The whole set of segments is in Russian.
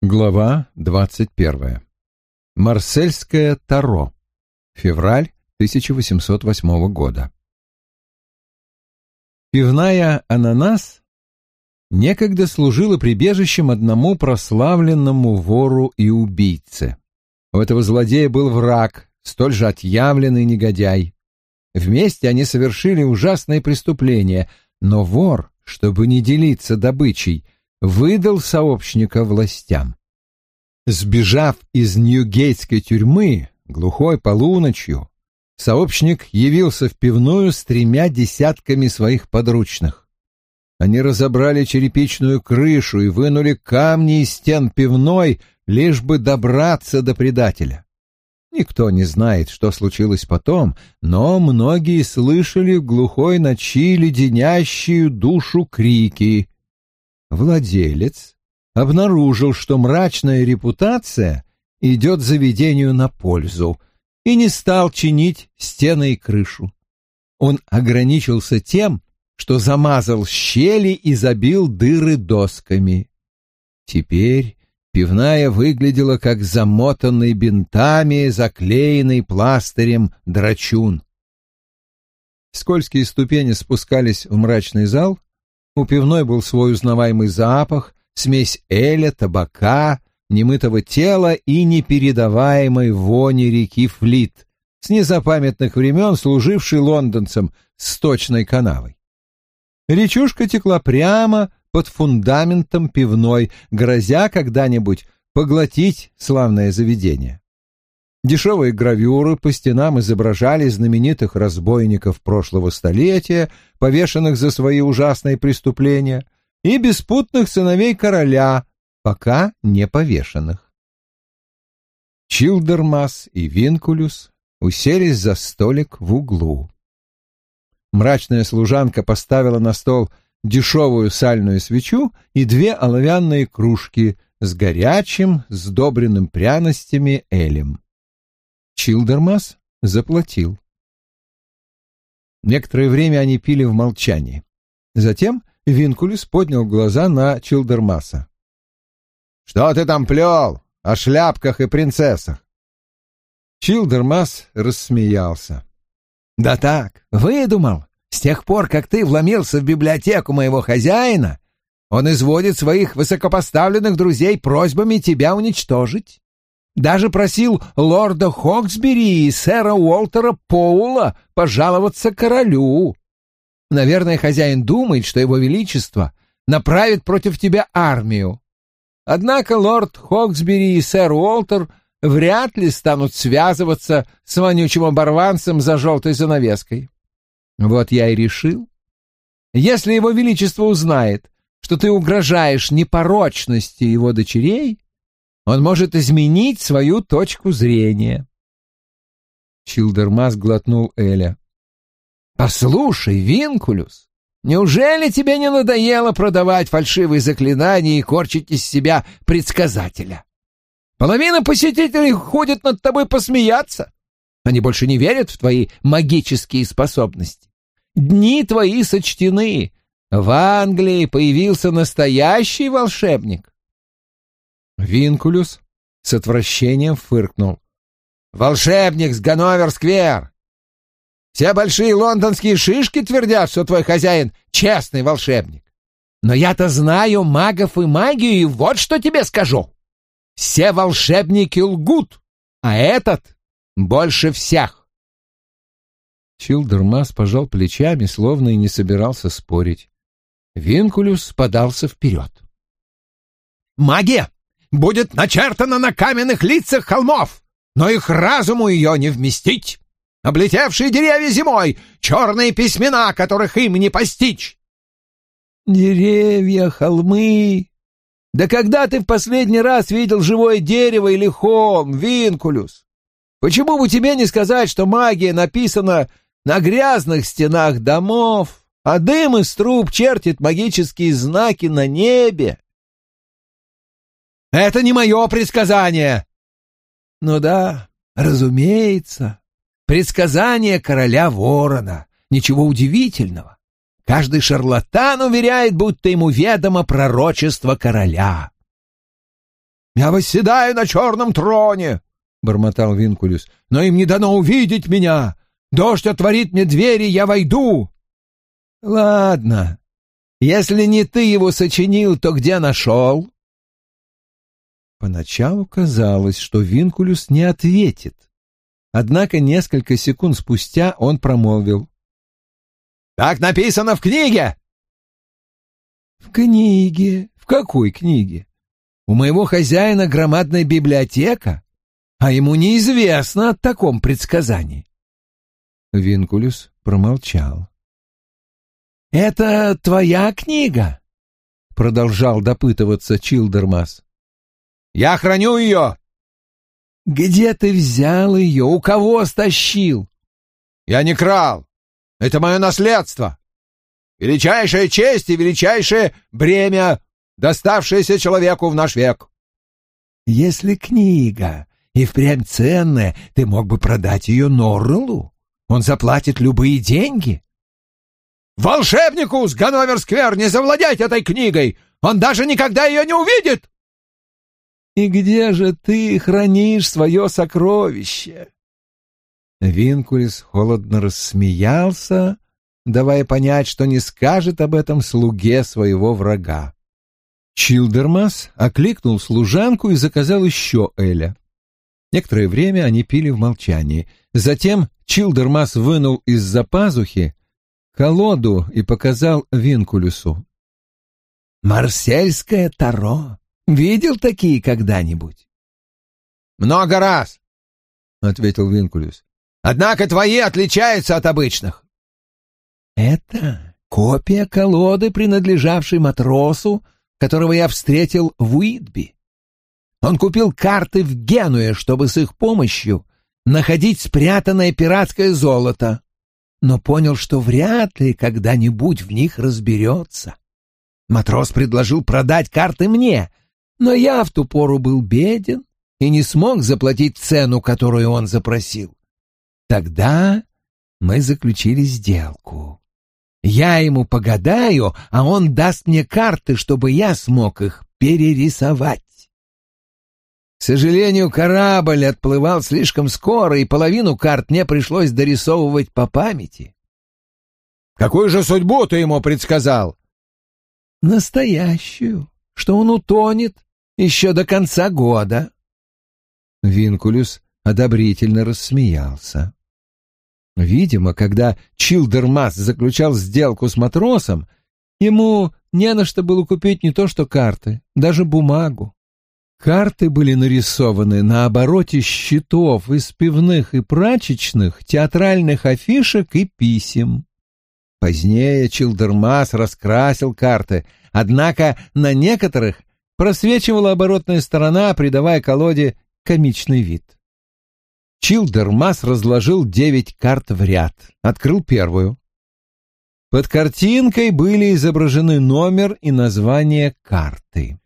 Глава двадцать первая. Марсельское Таро. Февраль 1808 года. Пивная «Ананас» некогда служила прибежищем одному прославленному вору и убийце. У этого злодея был враг, столь же отъявленный негодяй. Вместе они совершили ужасное преступление, но вор, чтобы не делиться добычей, выдал сообщника властям. Сбежав из Ньюгейтской тюрьмы глухой полуночью, сообщник явился в пивную с тремя десятками своих подручных. Они разобрали черепичную крышу и вынули камни из стен пивной, лишь бы добраться до предателя. Никто не знает, что случилось потом, но многие слышали в глухой ночи леденящую душу крики. Владелец обнаружил, что мрачная репутация идет заведению на пользу, и не стал чинить стены и крышу. Он ограничился тем, что замазал щели и забил дыры досками. Теперь пивная выглядела как замотанный бинтами, заклеенный пластырем драчун. Скользкие ступени спускались в мрачный зал, у пивной был свой узнаваемый запах, смесь эля, табака, немытого тела и непередаваемой вони реки Флит, с незапамятных времен служившей лондонцам сточной канавой. Речушка текла прямо под фундаментом пивной, грозя когда-нибудь поглотить славное заведение. Дешевые гравюры по стенам изображали знаменитых разбойников прошлого столетия, повешенных за свои ужасные преступления, и беспутных сыновей короля, пока не повешенных. Чилдермас и Винкулюс уселись за столик в углу. Мрачная служанка поставила на стол дешевую сальную свечу и две оловянные кружки с горячим, сдобренным пряностями элем. Чилдермас заплатил. Некоторое время они пили в молчании. Затем Винкулис поднял глаза на Чилдермаса. «Что ты там плел о шляпках и принцессах?» Чилдермас рассмеялся. «Да так, выдумал. С тех пор, как ты вломился в библиотеку моего хозяина, он изводит своих высокопоставленных друзей просьбами тебя уничтожить. Даже просил лорда Хоксбери и сэра Уолтера Поула пожаловаться королю. Наверное, хозяин думает, что его величество направит против тебя армию. Однако лорд Хоксбери и сэр Уолтер вряд ли станут связываться с вонючим оборванцем за желтой занавеской. Вот я и решил. Если его величество узнает, что ты угрожаешь непорочности его дочерей, он может изменить свою точку зрения. Чилдермас глотнул Эля. «Послушай, Винкулюс, неужели тебе не надоело продавать фальшивые заклинания и корчить из себя предсказателя? Половина посетителей ходит над тобой посмеяться. Они больше не верят в твои магические способности. Дни твои сочтены. В Англии появился настоящий волшебник. Винкулюс с отвращением фыркнул. «Волшебник с Ганновер-сквер! Все большие лондонские шишки твердят, что твой хозяин — честный волшебник. Но я-то знаю магов и магию, и вот что тебе скажу. Все волшебники лгут, а этот больше всех!» Чилдермас пожал плечами, словно и не собирался спорить. Винкулюс подался вперед. «Магия будет начертана на каменных лицах холмов, но их разуму ее не вместить. Облетевшие деревья зимой, черные письмена, которых им не постичь. Деревья, холмы. Да когда ты в последний раз видел живое дерево или холм, Винкулюс? Почему бы тебе не сказать, что магия написана на грязных стенах домов, а дым из труб чертит магические знаки на небе? Это не мое предсказание. Ну да, разумеется. Предсказание короля ворона. Ничего удивительного. Каждый шарлатан уверяет, будто ему ведомо пророчество короля. «Я восседаю на черном троне!» — бормотал Винкулюс. «Но им не дано увидеть меня! Дождь отворит мне двери, я войду!» «Ладно, если не ты его сочинил, то где нашел?» Поначалу казалось, что Винкулюс не ответит. Однако несколько секунд спустя он промолвил. «Так написано в книге!» «В книге? В какой книге? У моего хозяина громадная библиотека, а ему неизвестно о таком предсказании». Винкулюс промолчал. «Это твоя книга?» — продолжал допытываться Чилдермас. «Я храню ее!» «Где ты взял ее? У кого стащил?» «Я не крал. Это мое наследство. Величайшая честь и величайшее бремя, доставшееся человеку в наш век». «Если книга и впрямь ценная, ты мог бы продать ее Норрелу. Он заплатит любые деньги». «Волшебнику с Ганновер-сквер не завладеть этой книгой! Он даже никогда ее не увидит!» «И где же ты хранишь свое сокровище?» Винкулис холодно рассмеялся, давая понять, что не скажет об этом слуге своего врага. Чилдермас окликнул служанку и заказал еще Эля. Некоторое время они пили в молчании. Затем Чилдермас вынул из-за пазухи колоду и показал Винкулюсу. «Марсельское таро. Видел такие когда-нибудь?» «Много раз», — ответил Винкулюс. «Однако твои отличаются от обычных». «Это копия колоды, принадлежавшей матросу, которого я встретил в Уитби. Он купил карты в Генуе, чтобы с их помощью находить спрятанное пиратское золото но понял, что вряд ли когда-нибудь в них разберется. Матрос предложил продать карты мне, но я в ту пору был беден и не смог заплатить цену, которую он запросил. Тогда мы заключили сделку. Я ему погадаю, а он даст мне карты, чтобы я смог их перерисовать. К сожалению, корабль отплывал слишком скоро, и половину карт мне пришлось дорисовывать по памяти. Какую же судьбу ты ему предсказал? Настоящую, что он утонет еще до конца года. Винкулюс одобрительно рассмеялся. Видимо, когда Чилдермас заключал сделку с матросом, ему не на что было купить не то что карты, даже бумагу. Карты были нарисованы на обороте щитов из пивных и прачечных, театральных афишек и писем. Позднее Чилдермас раскрасил карты, однако на некоторых просвечивала оборотная сторона, придавая колоде комичный вид. Чилдермас разложил девять карт в ряд, открыл первую. Под картинкой были изображены номер и название карты.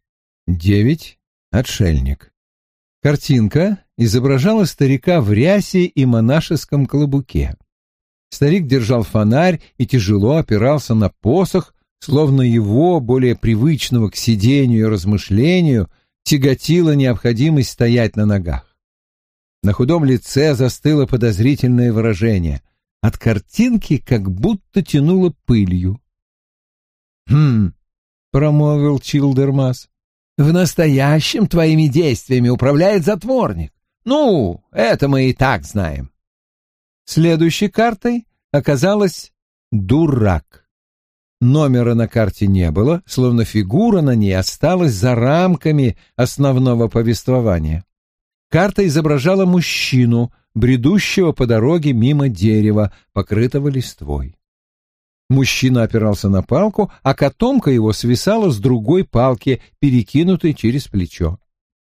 Девять Отшельник. Картинка изображала старика в рясе и монашеском клобуке. Старик держал фонарь и тяжело опирался на посох, словно его, более привычного к сидению и размышлению, тяготила необходимость стоять на ногах. На худом лице застыло подозрительное выражение. От картинки как будто тянуло пылью. «Хм», — промолвил Чилдермас, в настоящем твоими действиями управляет затворник. Ну, это мы и так знаем. Следующей картой оказалась «Дурак». Номера на карте не было, словно фигура на ней осталась за рамками основного повествования. Карта изображала мужчину, бредущего по дороге мимо дерева, покрытого листвой. Мужчина опирался на палку, а котомка его свисала с другой палки, перекинутой через плечо.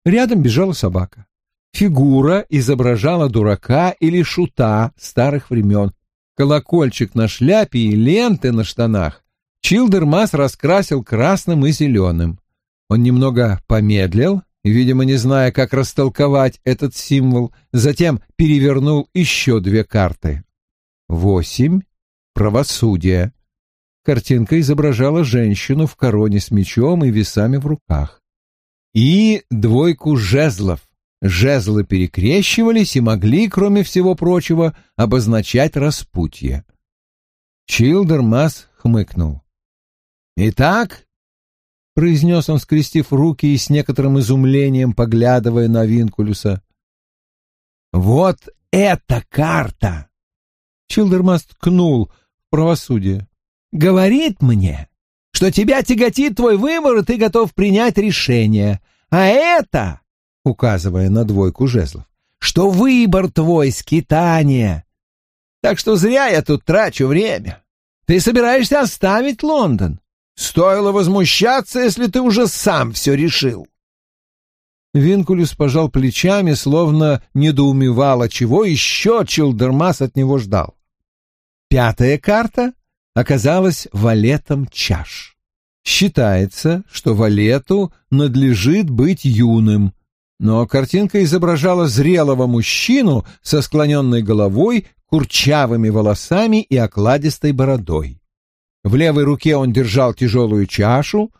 Рядом бежала собака. Фигура изображала дурака или шута старых времен. Колокольчик на шляпе и ленты на штанах Чилдермас раскрасил красным и зеленым. Он немного помедлил, видимо, не зная, как растолковать этот символ, затем перевернул еще две карты. Восемь правосудия. Картинка изображала женщину в короне с мечом и весами в руках. и двойку жезлов. Жезлы перекрещивались и могли, кроме всего прочего, обозначать распутье. Чилдермас хмыкнул. «Итак», — произнес он, скрестив руки и с некоторым изумлением поглядывая на Винкулюса, — «вот эта карта!» Чилдермас ткнул в правосудие. «Говорит мне, что тебя тяготит твой выбор, и ты готов принять решение. А это, указывая на двойку жезлов, что выбор твой — скитание. Так что зря я тут трачу время. Ты собираешься оставить Лондон. Стоило возмущаться, если ты уже сам все решил. Винкулюс пожал плечами, словно недоумевал, чего еще Чилдермас от него ждал. Пятая карта оказалась валетом чаш. Считается, что валету надлежит быть юным, но картинка изображала зрелого мужчину со склоненной головой, курчавыми волосами и окладистой бородой. В левой руке он держал тяжелую чашу,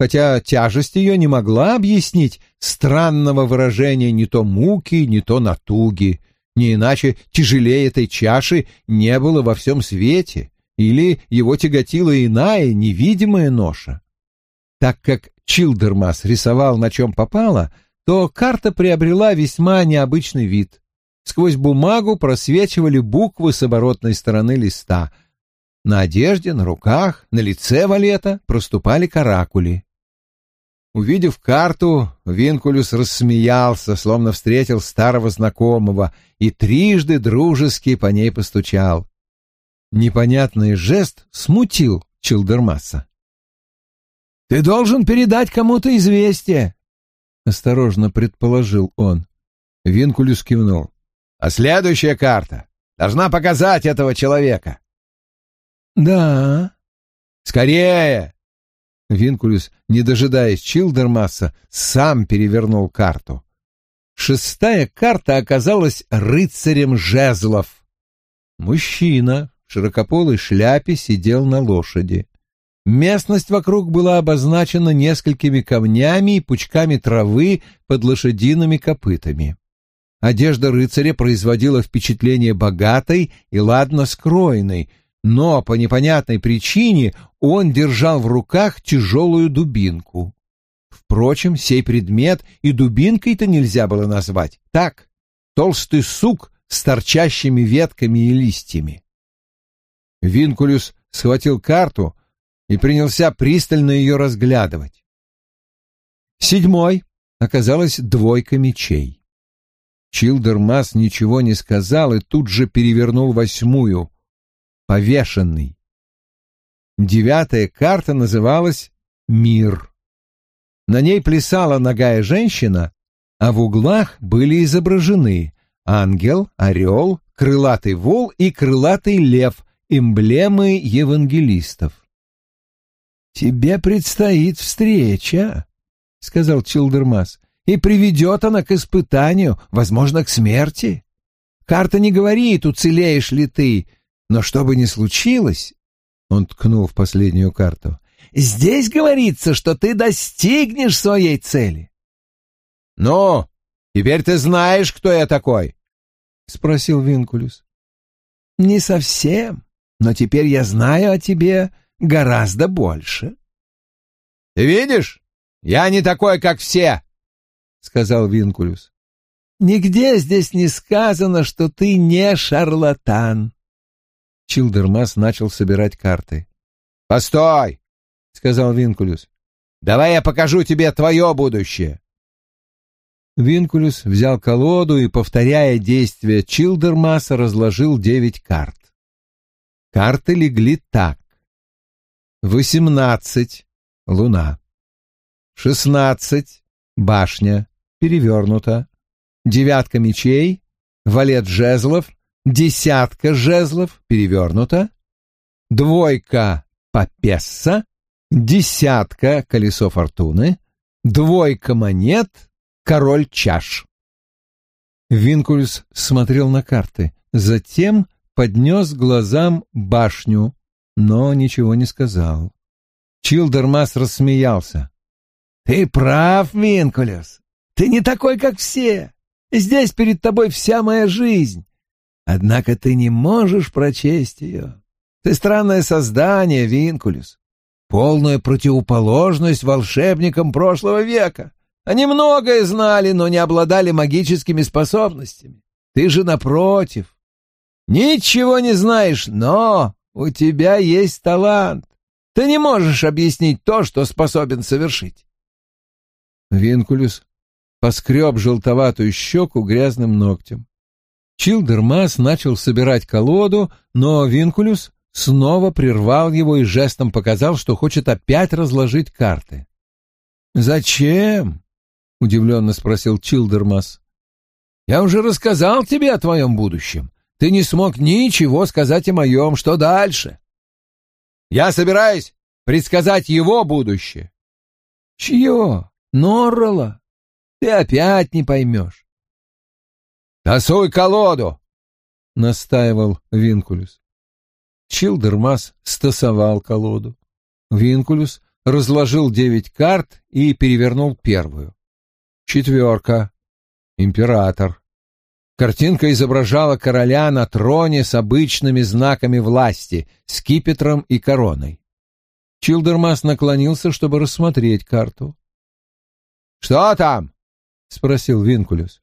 хотя тяжесть ее не могла объяснить странного выражения не то муки, не то натуги, не иначе тяжелее этой чаши не было во всем свете, или его тяготила иная, невидимая ноша. Так как Чилдермас рисовал на чем попало, то карта приобрела весьма необычный вид. Сквозь бумагу просвечивали буквы с оборотной стороны листа. На одежде, на руках, на лице валета проступали каракули. Увидев карту, Винкулюс рассмеялся, словно встретил старого знакомого, и трижды дружески по ней постучал. Непонятный жест смутил Чилдермаса. «Ты должен передать кому-то известие», — осторожно предположил он. Винкулюс кивнул. «А следующая карта должна показать этого человека». «Да». «Скорее!» Винкулюс, не дожидаясь Чилдермаса, сам перевернул карту. Шестая карта оказалась рыцарем жезлов. Мужчина в широкополой шляпе сидел на лошади. Местность вокруг была обозначена несколькими камнями и пучками травы под лошадиными копытами. Одежда рыцаря производила впечатление богатой и ладно скроенной, но по непонятной причине он держал в руках тяжелую дубинку. Впрочем, сей предмет и дубинкой-то нельзя было назвать. Так, толстый сук с торчащими ветками и листьями. Винкулюс схватил карту и принялся пристально ее разглядывать. Седьмой оказалась двойка мечей. Чилдермас ничего не сказал и тут же перевернул восьмую. Повешенный. Девятая карта называлась «Мир». На ней плясала ногая женщина, а в углах были изображены ангел, орел, крылатый вол и крылатый лев эмблемы евангелистов. «Тебе предстоит встреча», — сказал Чилдермас, — «и приведет она к испытанию, возможно, к смерти. Карта не говорит, уцелеешь ли ты, но что бы ни случилось...» Он ткнул в последнюю карту. «Здесь говорится, что ты достигнешь своей цели». «Ну, теперь ты знаешь, кто я такой?» — спросил Винкулюс. «Не совсем», но теперь я знаю о тебе гораздо больше. — Ты видишь, я не такой, как все, — сказал Винкулюс. — Нигде здесь не сказано, что ты не шарлатан. Чилдермас начал собирать карты. — Постой, — сказал Винкулюс. — Давай я покажу тебе твое будущее. Винкулюс взял колоду и, повторяя действия Чилдермаса, разложил девять карт. Карты легли так. Восемнадцать — луна. Шестнадцать — башня, перевернута. Девятка мечей, валет жезлов, десятка жезлов, перевернута. Двойка — папесса, десятка — колесо фортуны, двойка монет, король чаш. Винкульс смотрел на карты, затем поднес глазам башню, но ничего не сказал. Чилдермас рассмеялся. Ты прав, Винкулес. Ты не такой, как все. Здесь перед тобой вся моя жизнь. Однако ты не можешь прочесть ее. Ты странное создание, Винкулес. Полная противоположность волшебникам прошлого века. Они многое знали, но не обладали магическими способностями. Ты же напротив. Ничего не знаешь, но у тебя есть талант. Ты не можешь объяснить то, что способен совершить. Винкулюс поскреб желтоватую щеку грязным ногтем. Чилдермас начал собирать колоду, но Винкулюс снова прервал его и жестом показал, что хочет опять разложить карты. «Зачем?» — удивленно спросил Чилдермас. «Я уже рассказал тебе о твоем будущем. Ты не смог ничего сказать о моем. Что дальше?» «Я собираюсь предсказать его будущее». «Чье? Норрелла? Ты опять не поймешь». «Тасуй колоду!» — настаивал Винкулюс. Чилдермас стасовал колоду. Винкулюс разложил девять карт и перевернул первую. Четверка. Император. Картинка изображала короля на троне с обычными знаками власти, скипетром и короной. Чилдермас наклонился, чтобы рассмотреть карту. «Что там?» — спросил Винкулюс.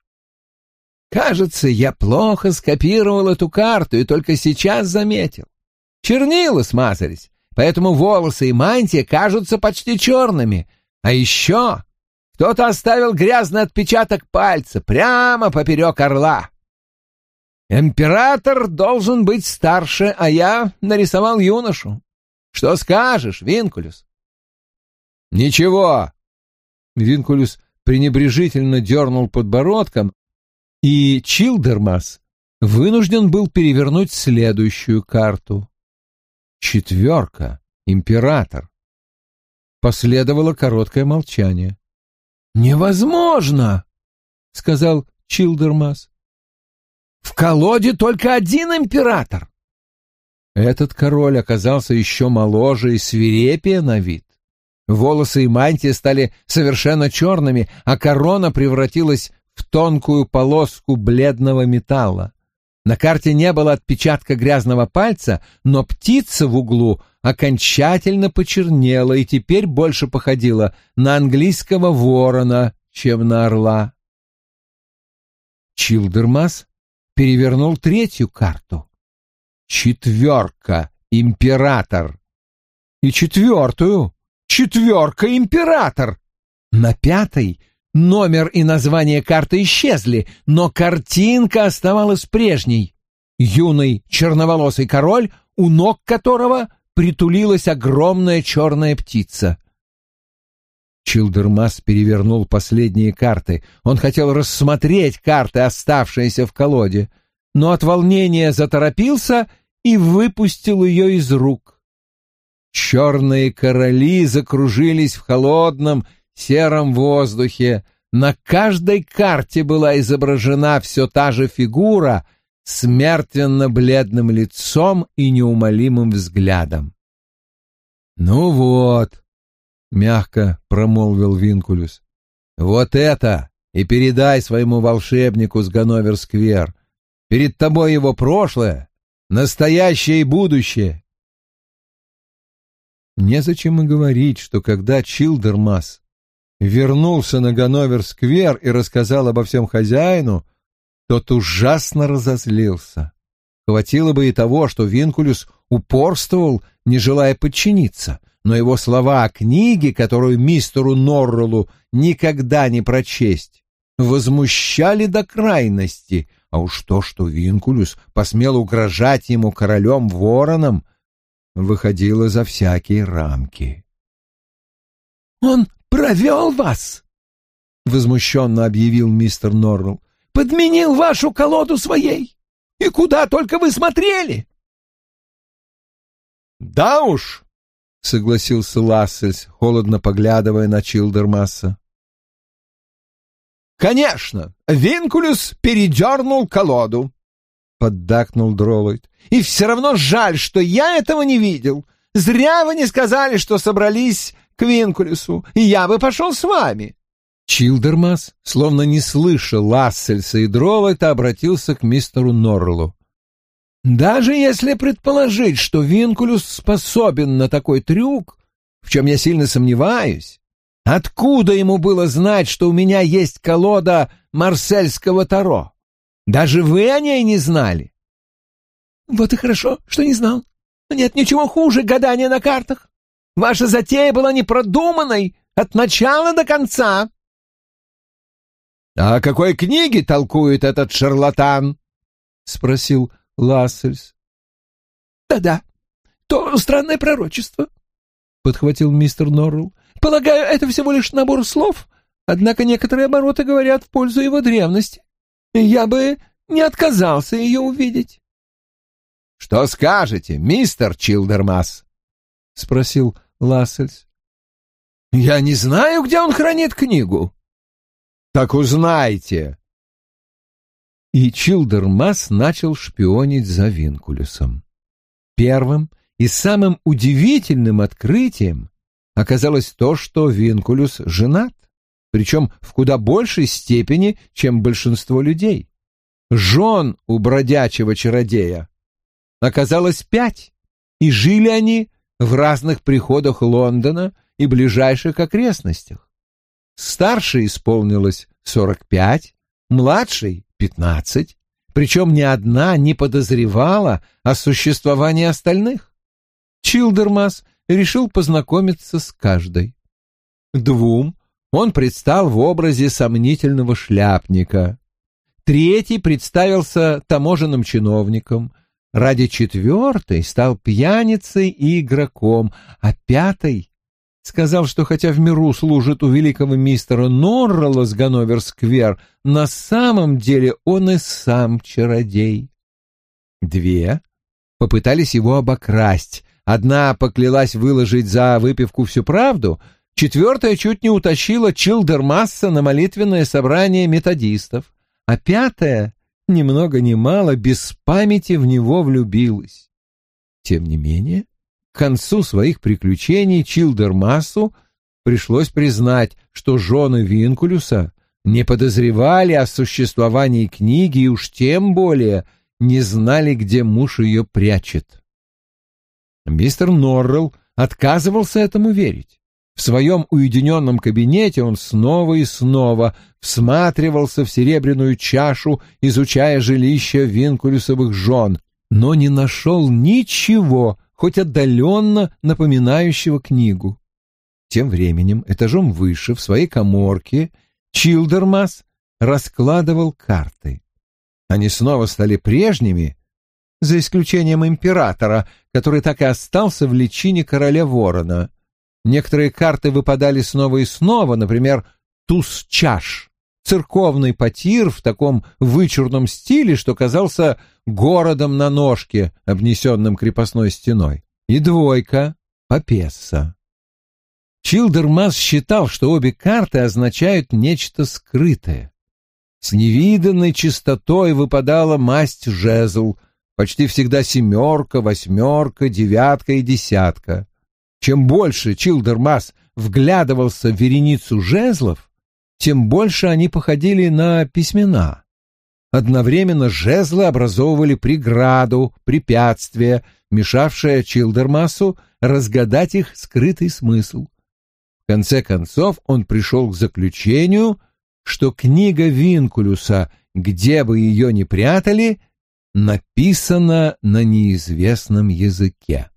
«Кажется, я плохо скопировал эту карту и только сейчас заметил. Чернила смазались, поэтому волосы и мантия кажутся почти черными. А еще кто-то оставил грязный отпечаток пальца прямо поперек орла. Император должен быть старше, а я нарисовал юношу. Что скажешь, Винкулюс? Ничего. Винкулюс пренебрежительно дернул подбородком, и Чилдермас вынужден был перевернуть следующую карту. Четверка. Император. Последовало короткое молчание. «Невозможно!» — сказал Чилдермас. «В колоде только один император!» Этот король оказался еще моложе и свирепее на вид. Волосы и мантия стали совершенно черными, а корона превратилась в тонкую полоску бледного металла. На карте не было отпечатка грязного пальца, но птица в углу окончательно почернела и теперь больше походила на английского ворона, чем на орла. Чилдермас перевернул третью карту. Четверка, император. И четвертую, четверка, император. На пятой Номер и название карты исчезли, но картинка оставалась прежней. Юный черноволосый король, у ног которого притулилась огромная черная птица. Чилдермас перевернул последние карты. Он хотел рассмотреть карты, оставшиеся в колоде, но от волнения заторопился и выпустил ее из рук. Черные короли закружились в холодном, сером воздухе. На каждой карте была изображена все та же фигура с мертвенно-бледным лицом и неумолимым взглядом. «Ну вот», — мягко промолвил Винкулюс, — «вот это и передай своему волшебнику с Ганновер-сквер. Перед тобой его прошлое, настоящее и будущее». Незачем и говорить, что когда Чилдермас вернулся на Ганновер-сквер и рассказал обо всем хозяину, тот ужасно разозлился. Хватило бы и того, что Винкулюс упорствовал, не желая подчиниться, но его слова о книге, которую мистеру Норреллу никогда не прочесть, возмущали до крайности, а уж то, что Винкулюс посмел угрожать ему королем-вороном, выходило за всякие рамки. «Он провел вас!» — возмущенно объявил мистер Норрелл. «Подменил вашу колоду своей! И куда только вы смотрели!» «Да уж!» — согласился Лассельс, холодно поглядывая на Чилдермасса. «Конечно, Винкулюс передернул колоду», — поддакнул Дроллойд. «И все равно жаль, что я этого не видел. Зря вы не сказали, что собрались к Винкулесу, и я бы пошел с вами». Чилдермас, словно не слыша Лассельса и Дроллета, обратился к мистеру Норрелу. «Даже если предположить, что Винкулюс способен на такой трюк, в чем я сильно сомневаюсь, откуда ему было знать, что у меня есть колода марсельского таро? Даже вы о ней не знали?» «Вот и хорошо, что не знал. Нет ничего хуже гадания на картах. Ваша затея была непродуманной от начала до конца». «А о какой книге толкует этот шарлатан?» — спросил Лассельс. «Да-да, то странное пророчество», — подхватил мистер Норрелл. «Полагаю, это всего лишь набор слов, однако некоторые обороты говорят в пользу его древности. Я бы не отказался ее увидеть». «Что скажете, мистер Чилдермас?» — спросил Лассельс. «Я не знаю, где он хранит книгу», так узнайте. И Чилдермас начал шпионить за Винкулюсом. Первым и самым удивительным открытием оказалось то, что Винкулюс женат, причем в куда большей степени, чем большинство людей. Жен у бродячего чародея оказалось пять, и жили они в разных приходах Лондона и ближайших окрестностях. Старшей исполнилось сорок пять, младшей — пятнадцать, причем ни одна не подозревала о существовании остальных. Чилдермас решил познакомиться с каждой. Двум он предстал в образе сомнительного шляпника. Третий представился таможенным чиновником. Ради четвертой стал пьяницей и игроком, а пятой сказал, что хотя в миру служит у великого мистера Норрелла с Ганновер-сквер, на самом деле он и сам чародей. Две попытались его обокрасть. Одна поклялась выложить за выпивку всю правду, четвертая чуть не утащила Чилдермасса на молитвенное собрание методистов, а пятая, ни много ни мало, без памяти в него влюбилась. Тем не менее, к концу своих приключений Чилдермассу пришлось признать, что жены Винкулюса не подозревали о существовании книги и уж тем более не знали, где муж ее прячет. Мистер Норрелл отказывался этому верить. В своем уединенном кабинете он снова и снова всматривался в серебряную чашу, изучая жилище Винкулюсовых жен, но не нашел ничего, хоть отдаленно напоминающего книгу. Тем временем этажом выше, в своей коморке, Чилдермас раскладывал карты. Они снова стали прежними, за исключением императора, который так и остался в личине короля ворона. Некоторые карты выпадали снова и снова, например, туз чаш, церковный потир в таком вычурном стиле, что казался городом на ножке, обнесенным крепостной стеной, и двойка — Папесса. Чилдермас считал, что обе карты означают нечто скрытое. С невиданной чистотой выпадала масть жезл, почти всегда семерка, восьмерка, девятка и десятка. Чем больше Чилдермас вглядывался в вереницу жезлов, тем больше они походили на письмена. Одновременно жезлы образовывали преграду, препятствие, мешавшее Чилдермасу разгадать их скрытый смысл. В конце концов он пришел к заключению, что книга Винкулюса, где бы ее ни прятали, написана на неизвестном языке.